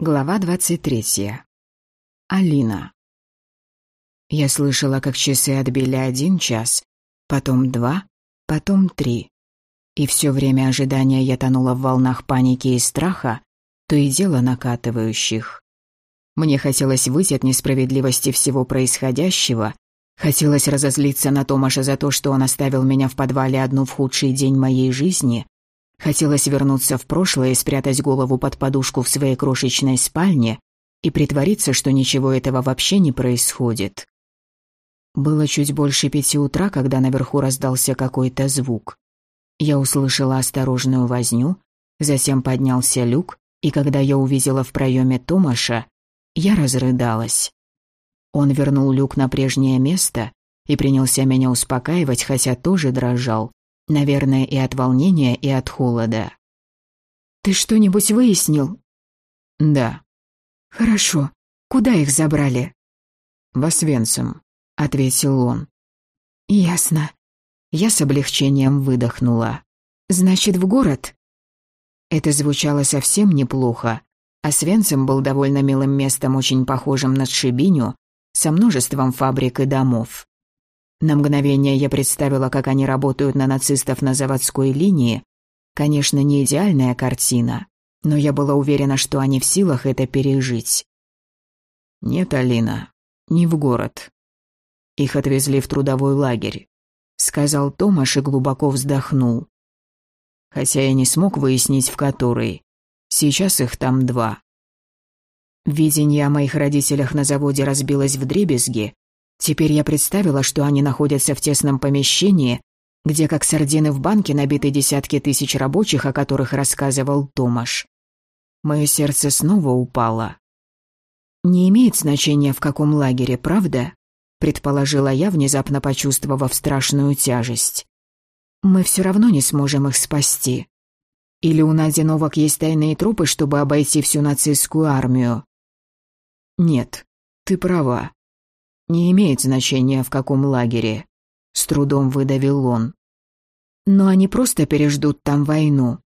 Глава 23. Алина. Я слышала, как часы отбили один час, потом два, потом три. И все время ожидания я тонула в волнах паники и страха, то и дело накатывающих. Мне хотелось выйти от несправедливости всего происходящего, хотелось разозлиться на Томаша за то, что он оставил меня в подвале одну в худший день моей жизни, Хотелось вернуться в прошлое спрятать голову под подушку в своей крошечной спальне и притвориться, что ничего этого вообще не происходит. Было чуть больше пяти утра, когда наверху раздался какой-то звук. Я услышала осторожную возню, затем поднялся люк, и когда я увидела в проеме Томаша, я разрыдалась. Он вернул люк на прежнее место и принялся меня успокаивать, хотя тоже дрожал, Наверное, и от волнения, и от холода. «Ты что-нибудь выяснил?» «Да». «Хорошо. Куда их забрали?» «В Освенцим», — ответил он. «Ясно». Я с облегчением выдохнула. «Значит, в город?» Это звучало совсем неплохо. Освенцим был довольно милым местом, очень похожим на Тшибиню, со множеством фабрик и домов. На мгновение я представила, как они работают на нацистов на заводской линии. Конечно, не идеальная картина, но я была уверена, что они в силах это пережить. «Нет, Алина, не в город. Их отвезли в трудовой лагерь», — сказал Томаш и глубоко вздохнул. «Хотя я не смог выяснить, в который. Сейчас их там два». Видение о моих родителях на заводе разбилось в дребезги, Теперь я представила, что они находятся в тесном помещении, где, как сардины в банке, набиты десятки тысяч рабочих, о которых рассказывал Томаш. Мое сердце снова упало. «Не имеет значения, в каком лагере, правда?» — предположила я, внезапно почувствовав страшную тяжесть. «Мы все равно не сможем их спасти. Или у Нади Новак есть тайные трупы, чтобы обойти всю нацистскую армию?» «Нет, ты права. Не имеет значения, в каком лагере. С трудом выдавил он. Но они просто переждут там войну.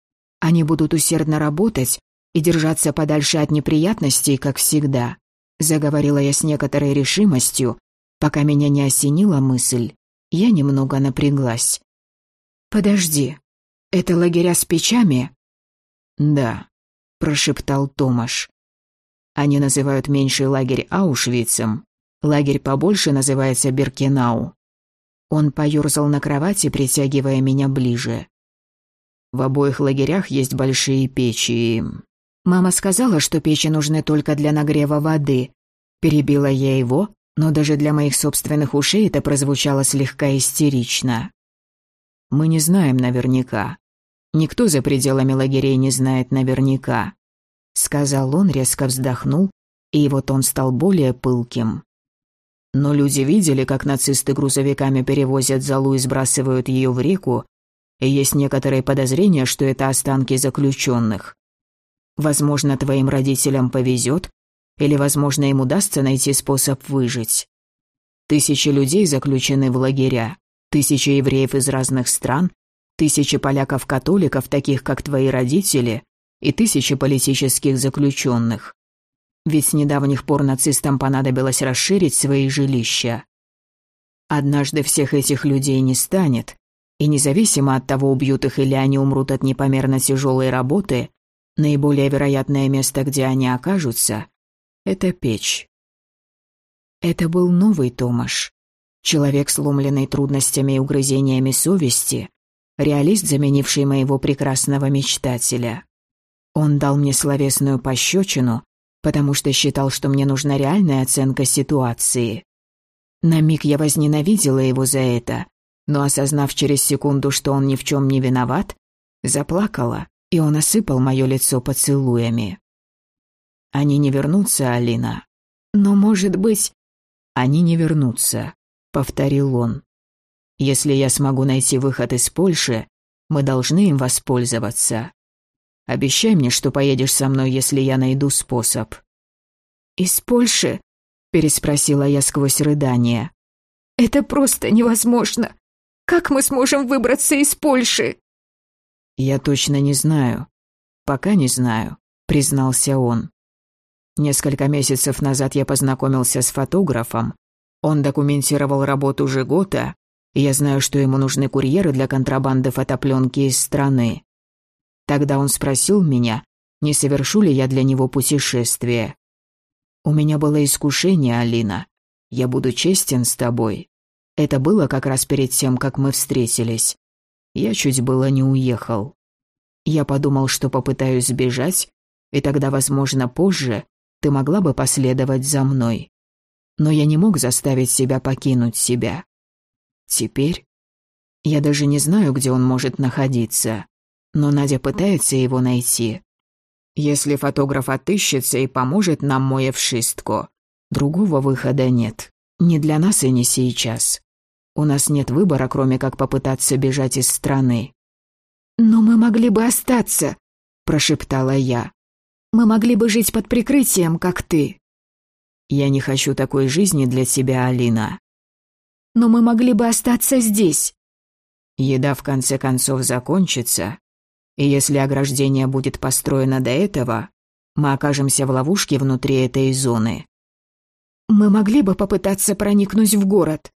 Они будут усердно работать и держаться подальше от неприятностей, как всегда. Заговорила я с некоторой решимостью, пока меня не осенила мысль. Я немного напряглась. «Подожди, это лагеря с печами?» «Да», — прошептал Томаш. «Они называют меньший лагерь Аушвицем, Лагерь побольше называется Беркенау. Он поёрзал на кровати, притягивая меня ближе. В обоих лагерях есть большие печи. Мама сказала, что печи нужны только для нагрева воды. Перебила я его, но даже для моих собственных ушей это прозвучало слегка истерично. Мы не знаем наверняка. Никто за пределами лагерей не знает наверняка. Сказал он, резко вздохнул, и его тон стал более пылким. Но люди видели, как нацисты грузовиками перевозят залу и сбрасывают ее в реку, и есть некоторые подозрения, что это останки заключенных. Возможно, твоим родителям повезет, или, возможно, им удастся найти способ выжить. Тысячи людей заключены в лагеря, тысячи евреев из разных стран, тысячи поляков-католиков, таких как твои родители, и тысячи политических заключенных. Ведь с недавних пор нацистам понадобилось расширить свои жилища. Однажды всех этих людей не станет, и независимо от того, убьют их или они умрут от непомерно тяжелой работы, наиболее вероятное место, где они окажутся, это печь. Это был новый Томаш. Человек, сломленный трудностями и угрызениями совести, реалист, заменивший моего прекрасного мечтателя. Он дал мне словесную пощечину, потому что считал, что мне нужна реальная оценка ситуации. На миг я возненавидела его за это, но осознав через секунду, что он ни в чем не виноват, заплакала, и он осыпал мое лицо поцелуями. «Они не вернутся, Алина. Но, может быть...» «Они не вернутся», — повторил он. «Если я смогу найти выход из Польши, мы должны им воспользоваться. Обещай мне, что поедешь со мной, если я найду способ». «Из Польши?» – переспросила я сквозь рыдание. «Это просто невозможно. Как мы сможем выбраться из Польши?» «Я точно не знаю. Пока не знаю», – признался он. Несколько месяцев назад я познакомился с фотографом. Он документировал работу Жигота, я знаю, что ему нужны курьеры для контрабанды фотопленки из страны. Тогда он спросил меня, не совершу ли я для него путешествие. У меня было искушение, Алина. Я буду честен с тобой. Это было как раз перед тем, как мы встретились. Я чуть было не уехал. Я подумал, что попытаюсь сбежать, и тогда, возможно, позже ты могла бы последовать за мной. Но я не мог заставить себя покинуть себя. Теперь я даже не знаю, где он может находиться, но Надя пытается его найти. Если фотограф отыщется и поможет нам, моев шистку, другого выхода нет. Не для нас и не сейчас. У нас нет выбора, кроме как попытаться бежать из страны. «Но мы могли бы остаться», – прошептала я. «Мы могли бы жить под прикрытием, как ты». «Я не хочу такой жизни для тебя, Алина». «Но мы могли бы остаться здесь». Еда в конце концов закончится, и если ограждение будет построено до этого, мы окажемся в ловушке внутри этой зоны. Мы могли бы попытаться проникнуть в город.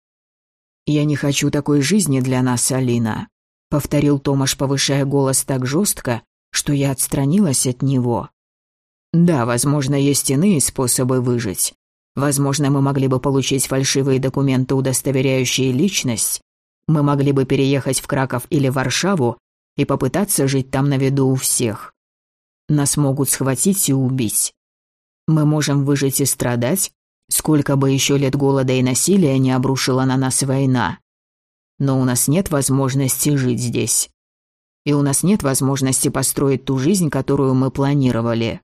Я не хочу такой жизни для нас, Алина, повторил Томаш, повышая голос так жестко, что я отстранилась от него. Да, возможно, есть иные способы выжить. Возможно, мы могли бы получить фальшивые документы, удостоверяющие личность. Мы могли бы переехать в Краков или Варшаву и попытаться жить там на виду у всех. Нас могут схватить и убить. Мы можем выжить и страдать, сколько бы еще лет голода и насилия не обрушила на нас война. Но у нас нет возможности жить здесь. И у нас нет возможности построить ту жизнь, которую мы планировали.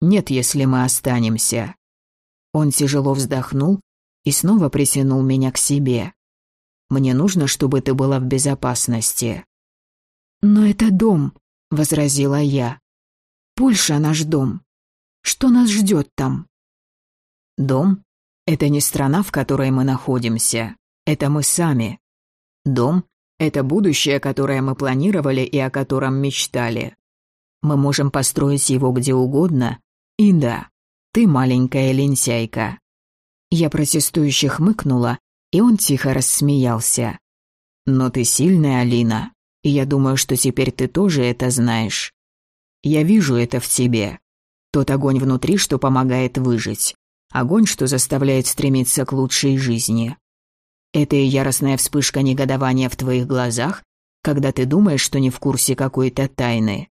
Нет, если мы останемся. Он тяжело вздохнул и снова притянул меня к себе. Мне нужно, чтобы ты была в безопасности. «Но это дом», — возразила я. «Польша наш дом. Что нас ждет там?» «Дом — это не страна, в которой мы находимся. Это мы сами. Дом — это будущее, которое мы планировали и о котором мечтали. Мы можем построить его где угодно. И да, ты маленькая лентяйка». Я протестующе хмыкнула, и он тихо рассмеялся. «Но ты сильная, Алина. И я думаю, что теперь ты тоже это знаешь. Я вижу это в тебе. Тот огонь внутри, что помогает выжить. Огонь, что заставляет стремиться к лучшей жизни. Это и яростная вспышка негодования в твоих глазах, когда ты думаешь, что не в курсе какой-то тайны.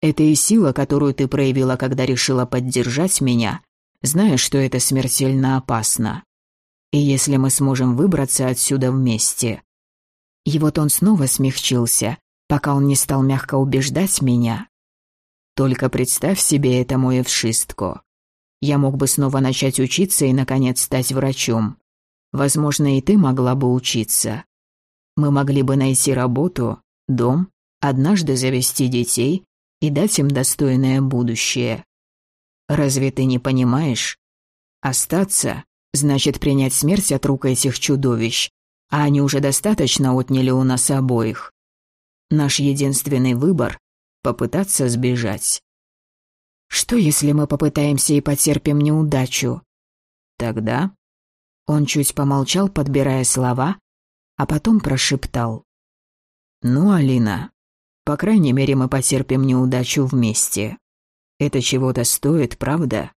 Это и сила, которую ты проявила, когда решила поддержать меня, зная, что это смертельно опасно. И если мы сможем выбраться отсюда вместе, и вот он снова смягчился, пока он не стал мягко убеждать меня. Только представь себе это, мой Эвшистко. Я мог бы снова начать учиться и, наконец, стать врачом. Возможно, и ты могла бы учиться. Мы могли бы найти работу, дом, однажды завести детей и дать им достойное будущее. Разве ты не понимаешь? Остаться значит принять смерть от рук этих чудовищ, а они уже достаточно отняли у нас обоих. Наш единственный выбор — попытаться сбежать. Что, если мы попытаемся и потерпим неудачу? Тогда... Он чуть помолчал, подбирая слова, а потом прошептал. «Ну, Алина, по крайней мере, мы потерпим неудачу вместе. Это чего-то стоит, правда?»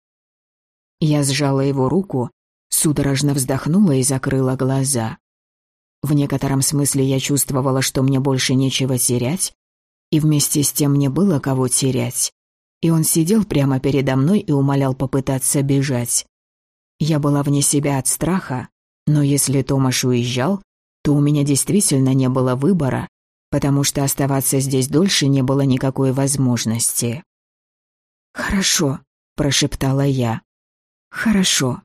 Я сжала его руку, судорожно вздохнула и закрыла глаза. В некотором смысле я чувствовала, что мне больше нечего терять, и вместе с тем мне было кого терять. И он сидел прямо передо мной и умолял попытаться бежать. Я была вне себя от страха, но если Томаш уезжал, то у меня действительно не было выбора, потому что оставаться здесь дольше не было никакой возможности. «Хорошо», – прошептала я. «Хорошо».